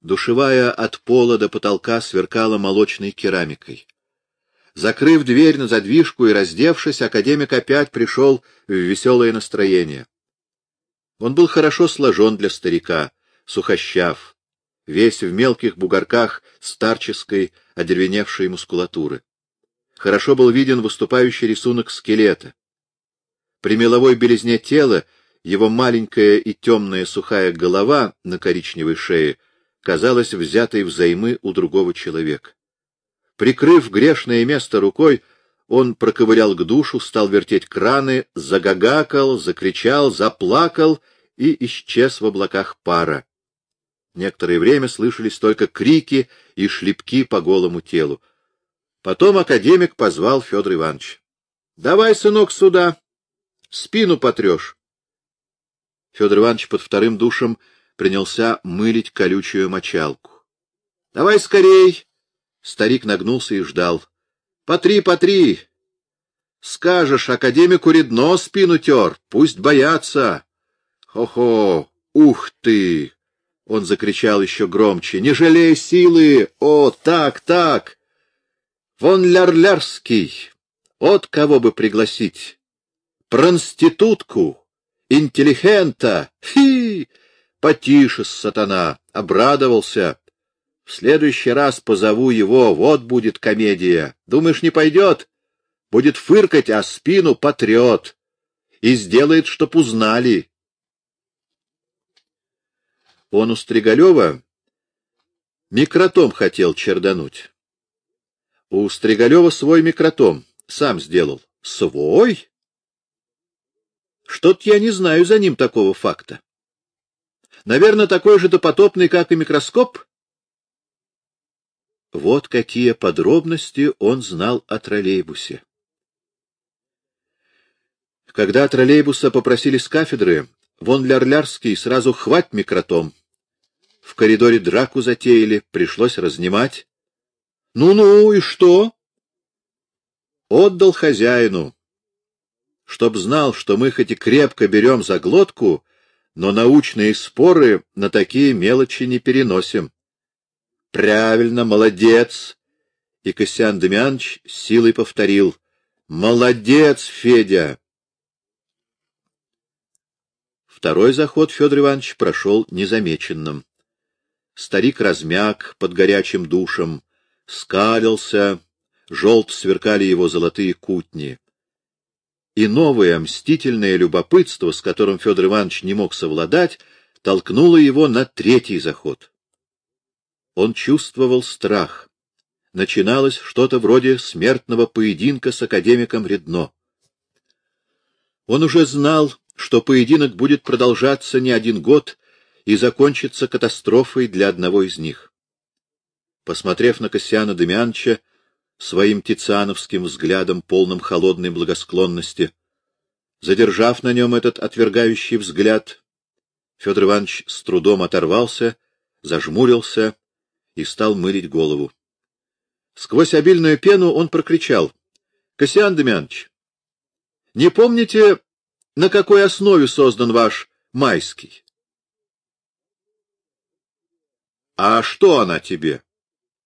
Душевая от пола до потолка сверкала молочной керамикой. Закрыв дверь на задвижку и раздевшись, академик опять пришел в веселое настроение. Он был хорошо сложен для старика, сухощав, весь в мелких бугорках старческой, одервеневшей мускулатуры. Хорошо был виден выступающий рисунок скелета. При меловой белизне тела его маленькая и темная сухая голова на коричневой шее казалась взятой взаймы у другого человека. Прикрыв грешное место рукой, он проковырял к душу, стал вертеть краны, загагакал, закричал, заплакал и исчез в облаках пара. Некоторое время слышались только крики и шлепки по голому телу. Потом академик позвал Федор Иванович. — Давай, сынок, сюда. Спину потрешь. Федор Иванович под вторым душем принялся мылить колючую мочалку. — Давай скорей! Старик нагнулся и ждал. — Потри, потри! Скажешь, академику Редно спину тер, пусть боятся. Хо-хо! Ух ты! Он закричал еще громче. Не жалей силы! О, так, так! Вон Лярлярский! От кого бы пригласить? Пронститутку! Интеллигента! Фи! Потише, сатана! Обрадовался. В следующий раз позову его, вот будет комедия. Думаешь, не пойдет? Будет фыркать, а спину потрет. И сделает, чтоб узнали. Он у Стригалева микротом хотел чердануть. У Стригалева свой микротом сам сделал. Свой? Что-то я не знаю за ним такого факта. Наверное, такой же допотопный, как и микроскоп? Вот какие подробности он знал о троллейбусе. Когда троллейбуса попросили с кафедры, вон Лярлярский сразу хвать микротом. В коридоре драку затеяли, пришлось разнимать. Ну-ну, и что? Отдал хозяину. Чтоб знал, что мы хоть и крепко берем за глотку, но научные споры на такие мелочи не переносим. — Правильно, молодец! И Косян Демьянович силой повторил. — Молодец, Федя! Второй заход Федор Иванович прошел незамеченным. Старик размяк под горячим душем, скалился, желт сверкали его золотые кутни. И новое мстительное любопытство, с которым Федор Иванович не мог совладать, толкнуло его на третий заход. Он чувствовал страх. Начиналось что-то вроде смертного поединка с академиком Редно. Он уже знал, что поединок будет продолжаться не один год и закончится катастрофой для одного из них. Посмотрев на Кассиана Демьяновича своим тициановским взглядом, полным холодной благосклонности, задержав на нем этот отвергающий взгляд, Федор Иванович с трудом оторвался, зажмурился и стал мылить голову. Сквозь обильную пену он прокричал. — Кассиан Демьянович, не помните, на какой основе создан ваш майский? — А что она тебе? —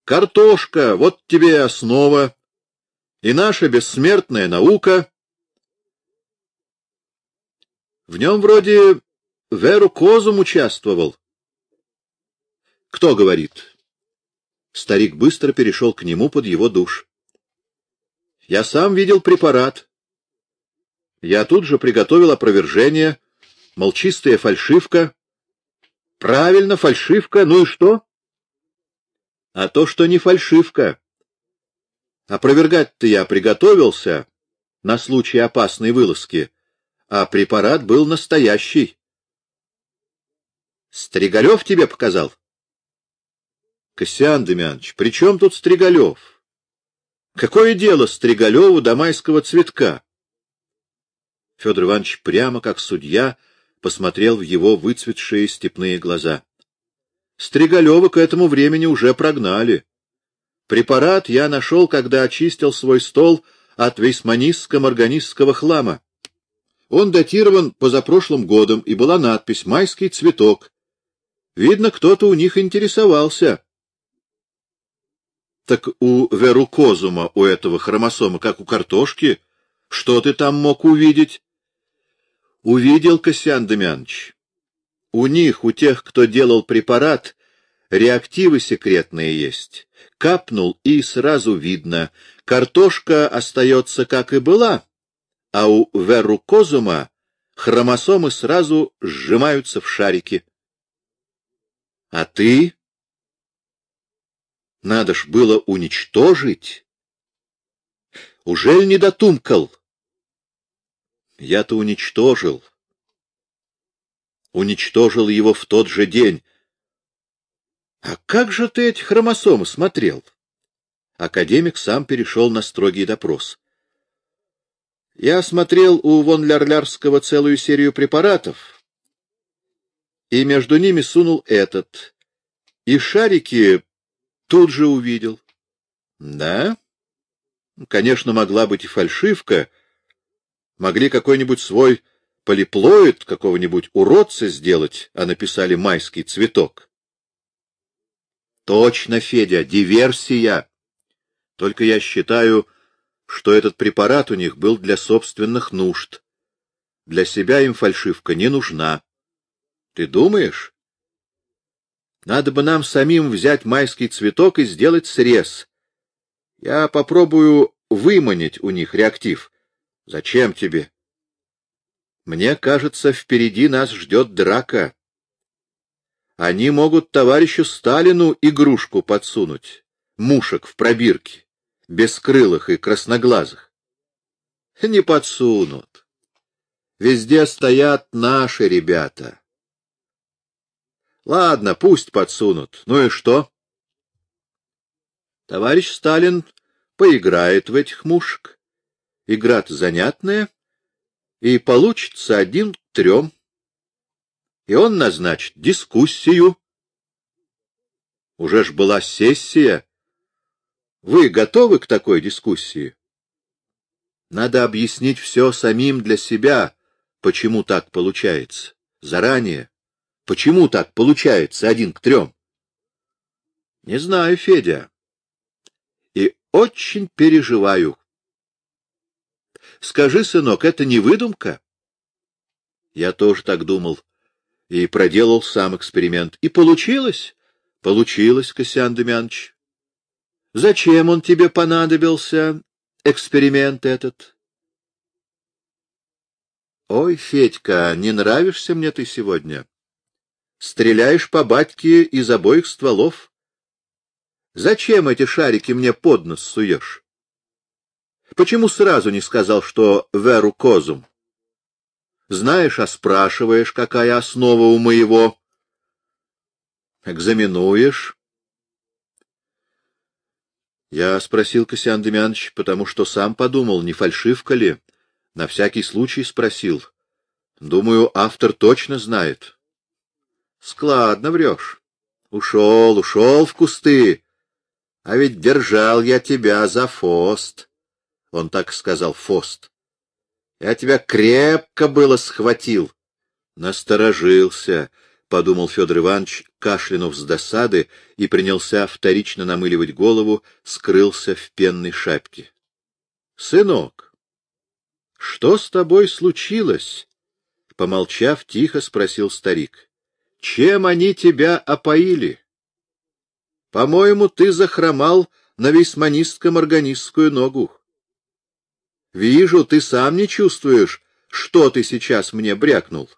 Картошка, вот тебе основа. И наша бессмертная наука. В нем вроде Веру Козум участвовал. — Кто говорит? Старик быстро перешел к нему под его душ. — Я сам видел препарат. Я тут же приготовил опровержение. Мол, чистая фальшивка. — Правильно, фальшивка. Ну и что? — А то, что не фальшивка. Опровергать-то я приготовился на случай опасной вылазки, а препарат был настоящий. — Стригалев тебе показал? — Косян Демьянович, при чем тут Стригалев? Какое дело Стригалеву до майского цветка? Федор Иванович прямо как судья посмотрел в его выцветшие степные глаза. Стригалева к этому времени уже прогнали. Препарат я нашел, когда очистил свой стол от вейсманистско-морганистского хлама. Он датирован позапрошлым годом, и была надпись «Майский цветок», Видно, кто-то у них интересовался. Так у верукозума, у этого хромосома, как у картошки, что ты там мог увидеть? Увидел, Косян Демьянович. У них, у тех, кто делал препарат, реактивы секретные есть. Капнул, и сразу видно. Картошка остается, как и была, а у верукозума хромосомы сразу сжимаются в шарики. А ты? Надо ж было уничтожить. Ужель не дотумкал? Я-то уничтожил. Уничтожил его в тот же день. А как же ты эти хромосомы смотрел? Академик сам перешел на строгий допрос. Я смотрел у вон Лярлярского целую серию препаратов, и между ними сунул этот. И шарики тут же увидел. Да? Конечно, могла быть и фальшивка. Могли какой-нибудь свой полиплоид какого-нибудь уродца сделать, а написали «майский цветок». Точно, Федя, диверсия. Только я считаю, что этот препарат у них был для собственных нужд. Для себя им фальшивка не нужна. Ты думаешь? Надо бы нам самим взять майский цветок и сделать срез. Я попробую выманить у них реактив. Зачем тебе? Мне кажется, впереди нас ждет драка. Они могут товарищу Сталину игрушку подсунуть, мушек в пробирке, бескрылых и красноглазых. Не подсунут. Везде стоят наши ребята. Ладно, пусть подсунут. Ну и что? Товарищ Сталин поиграет в этих мушек. Игра-то занятная, и получится один к трем. И он назначит дискуссию. Уже ж была сессия. Вы готовы к такой дискуссии? Надо объяснить все самим для себя, почему так получается, заранее. Почему так получается один к трем? Не знаю, Федя. И очень переживаю. Скажи, сынок, это не выдумка? Я тоже так думал. И проделал сам эксперимент. И получилось? Получилось, Косян Демьянович. Зачем он тебе понадобился, эксперимент этот? Ой, Федька, не нравишься мне ты сегодня. Стреляешь по батьке из обоих стволов. Зачем эти шарики мне под нос суешь? Почему сразу не сказал, что веру козум? Знаешь, а спрашиваешь, какая основа у моего? Экзаменуешь? Я спросил Косян Демьянович, потому что сам подумал, не фальшивка ли. На всякий случай спросил. Думаю, автор точно знает. Складно врешь. Ушел, ушел в кусты. А ведь держал я тебя за фост. Он так сказал, фост. Я тебя крепко было схватил. Насторожился, — подумал Федор Иванович, кашлянув с досады, и принялся вторично намыливать голову, скрылся в пенной шапке. — Сынок, что с тобой случилось? — помолчав, тихо спросил старик. Чем они тебя опоили? По-моему, ты захромал на весьманистско-органистскую ногу. Вижу, ты сам не чувствуешь, что ты сейчас мне брякнул.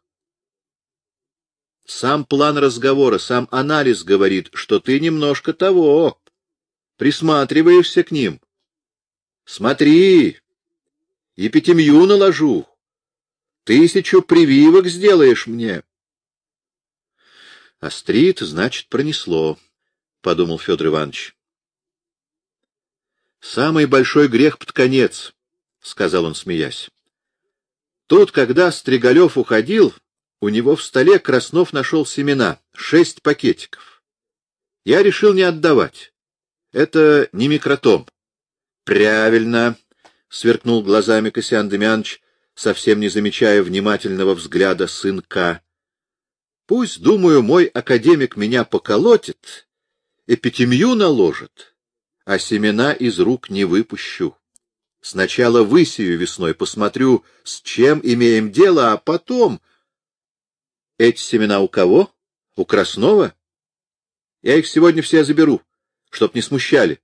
Сам план разговора, сам анализ говорит, что ты немножко того, присматриваешься к ним. Смотри, и пятимью наложу, тысячу прививок сделаешь мне. Острит, значит, пронесло, — подумал Федор Иванович. Самый большой грех под конец, — сказал он, смеясь. Тут, когда Стригалев уходил, у него в столе Краснов нашел семена, шесть пакетиков. Я решил не отдавать. Это не микротом. Правильно, — сверкнул глазами Косян Демьянович, совсем не замечая внимательного взгляда сынка. Пусть, думаю, мой академик меня поколотит, эпитемью наложит, а семена из рук не выпущу. Сначала высею весной, посмотрю, с чем имеем дело, а потом... Эти семена у кого? У Краснова? Я их сегодня все заберу, чтоб не смущали.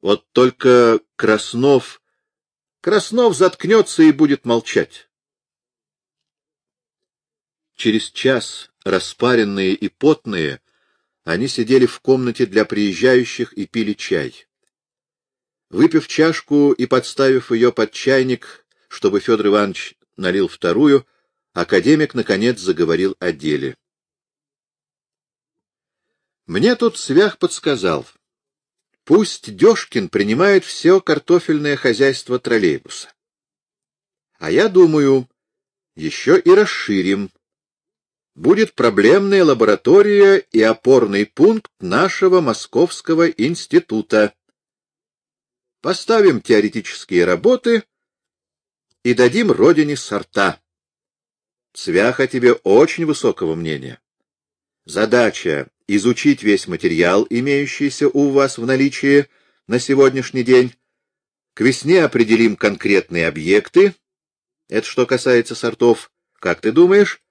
Вот только Краснов... Краснов заткнется и будет молчать. Через час, распаренные и потные, они сидели в комнате для приезжающих и пили чай. Выпив чашку и подставив ее под чайник, чтобы Федор Иванович налил вторую, академик, наконец, заговорил о деле. Мне тут свях подсказал. Пусть Дёшкин принимает все картофельное хозяйство троллейбуса. А я думаю, еще и расширим. Будет проблемная лаборатория и опорный пункт нашего Московского института. Поставим теоретические работы и дадим родине сорта. Цвяха тебе очень высокого мнения. Задача — изучить весь материал, имеющийся у вас в наличии на сегодняшний день. К весне определим конкретные объекты. Это что касается сортов. Как ты думаешь?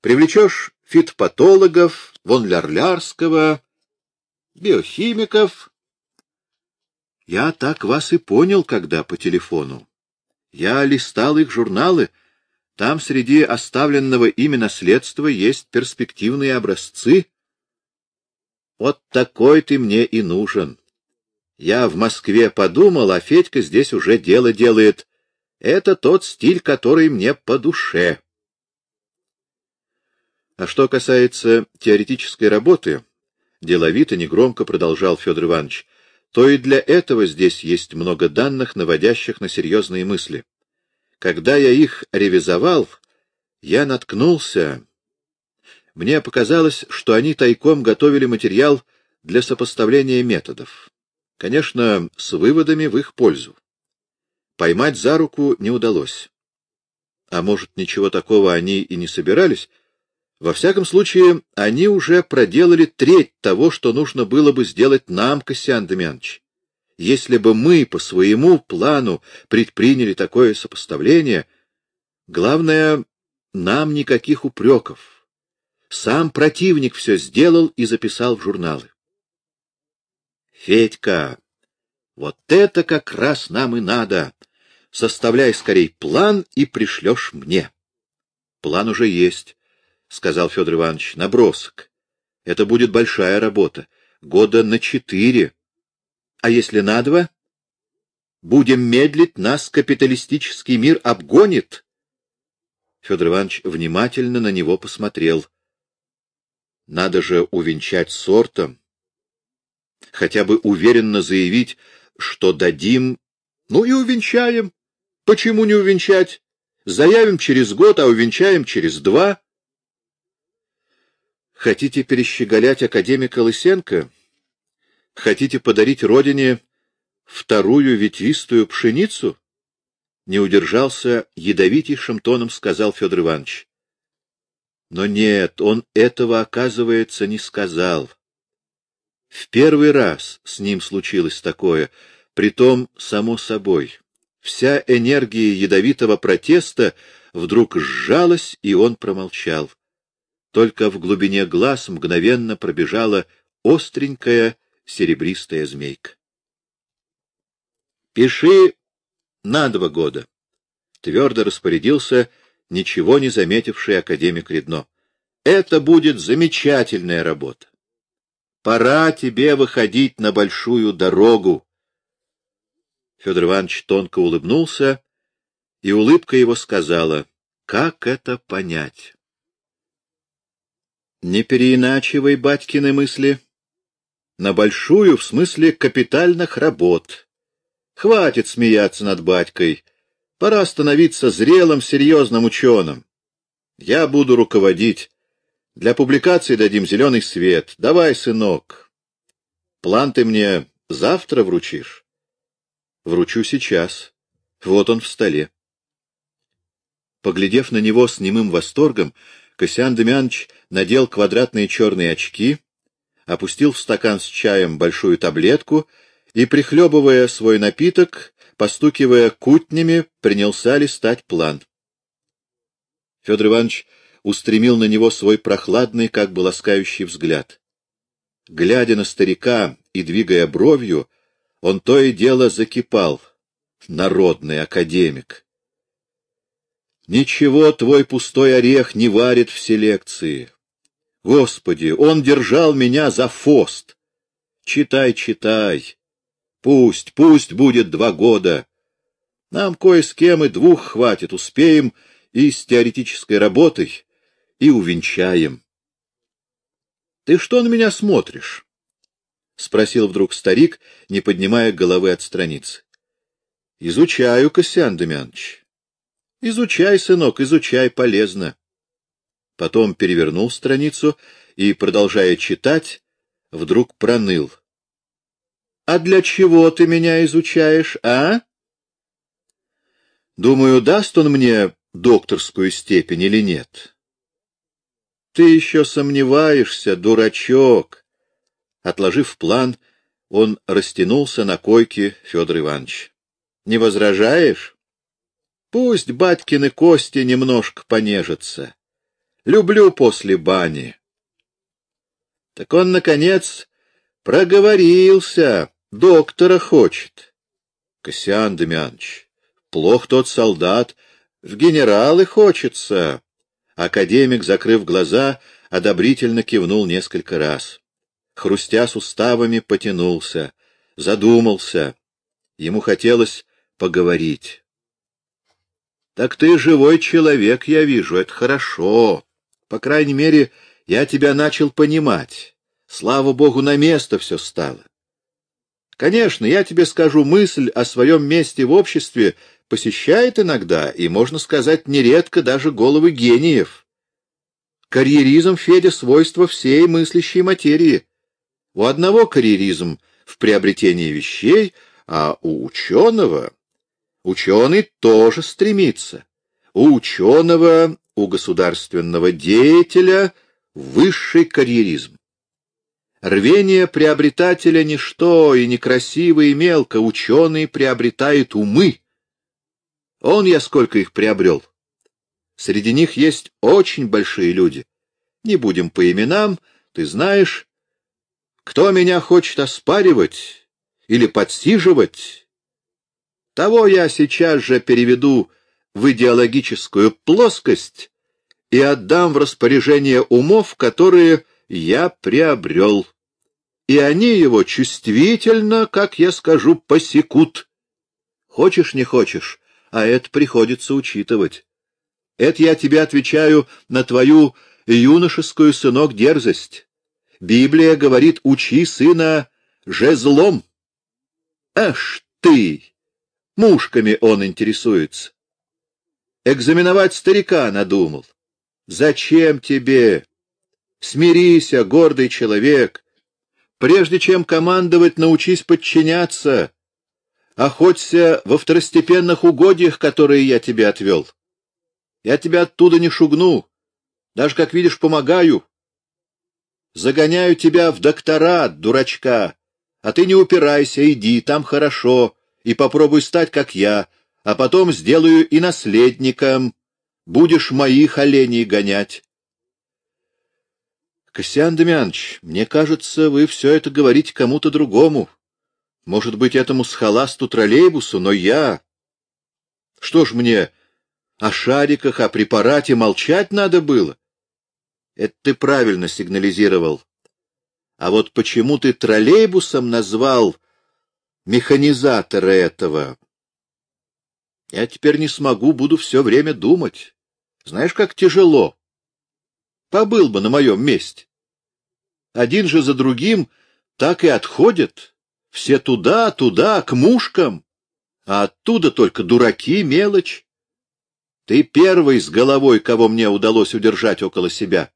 Привлечешь фитпатологов, вон Лярлярского, биохимиков, я так вас и понял, когда по телефону. Я листал их журналы. Там среди оставленного ими наследства есть перспективные образцы. Вот такой ты мне и нужен. Я в Москве подумал, а Федька здесь уже дело делает. Это тот стиль, который мне по душе. А что касается теоретической работы, деловито, негромко продолжал Федор Иванович, то и для этого здесь есть много данных, наводящих на серьезные мысли. Когда я их ревизовал, я наткнулся... Мне показалось, что они тайком готовили материал для сопоставления методов. Конечно, с выводами в их пользу. Поймать за руку не удалось. А может, ничего такого они и не собирались, во всяком случае, они уже проделали треть того, что нужно было бы сделать нам, Кассиан Демьянович. Если бы мы по своему плану предприняли такое сопоставление, главное, нам никаких упреков. Сам противник все сделал и записал в журналы. Федька, вот это как раз нам и надо. Составляй скорей план и пришлешь мне. План уже есть. — сказал Федор Иванович, — набросок. Это будет большая работа. Года на четыре. А если на два? Будем медлить, нас капиталистический мир обгонит. Федор Иванович внимательно на него посмотрел. Надо же увенчать сортом. Хотя бы уверенно заявить, что дадим... Ну и увенчаем. Почему не увенчать? Заявим через год, а увенчаем через два. Хотите перещеголять академика Лысенко? Хотите подарить родине вторую ветвистую пшеницу? Не удержался ядовитейшим тоном, сказал Федор Иванович. Но нет, он этого, оказывается, не сказал. В первый раз с ним случилось такое, притом само собой. Вся энергия ядовитого протеста вдруг сжалась, и он промолчал. Только в глубине глаз мгновенно пробежала остренькая серебристая змейка. «Пиши на два года», — твердо распорядился ничего не заметивший академик Редно. «Это будет замечательная работа. Пора тебе выходить на большую дорогу». Федор Иванович тонко улыбнулся, и улыбка его сказала, «Как это понять?» Не переиначивай батькины мысли. На большую, в смысле капитальных работ. Хватит смеяться над батькой. Пора становиться зрелым, серьезным ученым. Я буду руководить. Для публикации дадим зеленый свет. Давай, сынок. План ты мне завтра вручишь? Вручу сейчас. Вот он в столе. Поглядев на него с немым восторгом, Косян Демьянович надел квадратные черные очки, опустил в стакан с чаем большую таблетку и, прихлебывая свой напиток, постукивая кутнями, принялся листать план. Федор Иванович устремил на него свой прохладный, как бы ласкающий взгляд. Глядя на старика и двигая бровью, он то и дело закипал. Народный академик. Ничего твой пустой орех не варит в селекции. Господи, он держал меня за фост. Читай, читай. Пусть, пусть будет два года. Нам кое с кем и двух хватит, успеем и с теоретической работой, и увенчаем. Ты что на меня смотришь? — спросил вдруг старик, не поднимая головы от страницы. — Изучаю, Косян Демьянович. — Изучай, сынок, изучай, полезно. Потом перевернул страницу и, продолжая читать, вдруг проныл. — А для чего ты меня изучаешь, а? — Думаю, даст он мне докторскую степень или нет. Ты еще сомневаешься, дурачок. Отложив план, он растянулся на койке Федор Иванович. Не возражаешь? Пусть батькины кости немножко понежатся. Люблю после бани. Так он, наконец, проговорился, доктора хочет. Косян Демьянович, плох тот солдат, в генералы хочется. Академик, закрыв глаза, одобрительно кивнул несколько раз. Хрустя суставами, потянулся, задумался. Ему хотелось поговорить. — Так ты живой человек, я вижу, это хорошо. По крайней мере, я тебя начал понимать. Слава богу, на место все стало. Конечно, я тебе скажу, мысль о своем месте в обществе посещает иногда, и, можно сказать, нередко даже головы гениев. Карьеризм, Федя, свойство всей мыслящей материи. У одного карьеризм в приобретении вещей, а у ученого... Ученый тоже стремится. У ученого, у государственного деятеля высший карьеризм. Рвение приобретателя — ничто, и некрасиво, и мелко. Ученый приобретает умы. Он я сколько их приобрел. Среди них есть очень большие люди. Не будем по именам, ты знаешь. Кто меня хочет оспаривать или подсиживать, того я сейчас же переведу в идеологическую плоскость и отдам в распоряжение умов, которые я приобрел. И они его чувствительно, как я скажу, посекут. Хочешь, не хочешь, а это приходится учитывать. Это я тебе отвечаю на твою юношескую, сынок, дерзость. Библия говорит, учи сына жезлом. Аж ты! Мушками он интересуется. Экзаменовать старика надумал. Зачем тебе? Смирися, гордый человек. Прежде чем командовать, научись подчиняться. Охоться во второстепенных угодьях, которые я тебе отвел. Я тебя оттуда не шугну, даже, как видишь, помогаю. Загоняю тебя в доктора, дурачка, а ты не упирайся, иди, там хорошо, и попробуй стать, как я, а потом сделаю и наследником, будешь моих оленей гонять. Косян Демьянович, мне кажется, вы все это говорите кому-то другому. Может быть, этому схоласту троллейбусу, но я... Что ж мне, о шариках, о препарате молчать надо было? Это ты правильно сигнализировал. А вот почему ты троллейбусом назвал механизатора этого? Я теперь не смогу, буду все время думать. Знаешь, как тяжело. Побыл бы на моем месте. Один же за другим так и отходят. Все туда, туда, к мушкам, а оттуда только дураки, мелочь. Ты первый с головой, кого мне удалось удержать около себя.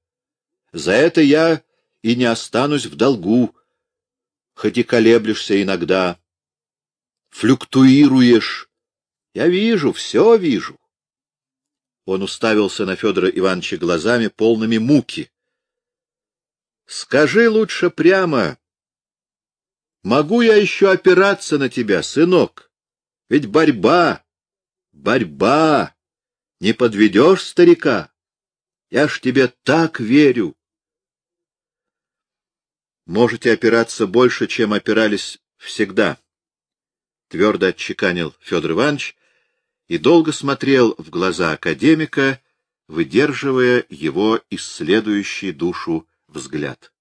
За это я и не останусь в долгу, хоть и колеблешься иногда. Флюктуируешь. Я вижу, все вижу. Он уставился на Федора Ивановича глазами, полными муки. — Скажи лучше прямо. Могу я еще опираться на тебя, сынок? Ведь борьба, борьба. Не подведешь старика? Я ж тебе так верю. Можете опираться больше, чем опирались всегда, — твердо отчеканил Федор Иванович и долго смотрел в глаза академика, выдерживая его исследующий душу взгляд.